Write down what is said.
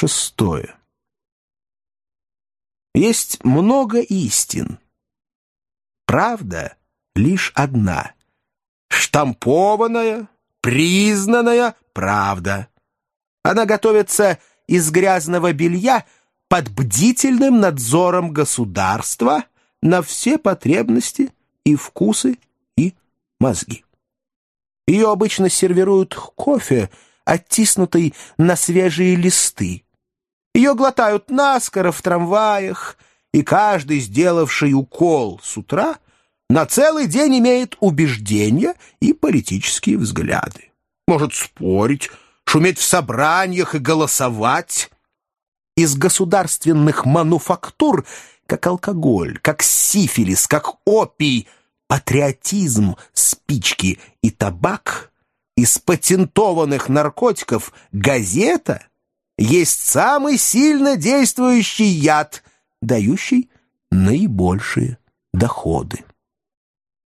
Шестое. Есть много истин. Правда лишь одна. Штампованная, признанная правда. Она готовится из грязного белья под бдительным надзором государства на все потребности и вкусы и мозги. Ее обычно сервируют кофе, оттиснутый на свежие листы. Ее глотают наскоро в трамваях, и каждый, сделавший укол с утра, на целый день имеет убеждения и политические взгляды. Может спорить, шуметь в собраниях и голосовать. Из государственных мануфактур, как алкоголь, как сифилис, как опий, патриотизм, спички и табак, из патентованных наркотиков газета есть самый сильно действующий яд, дающий наибольшие доходы.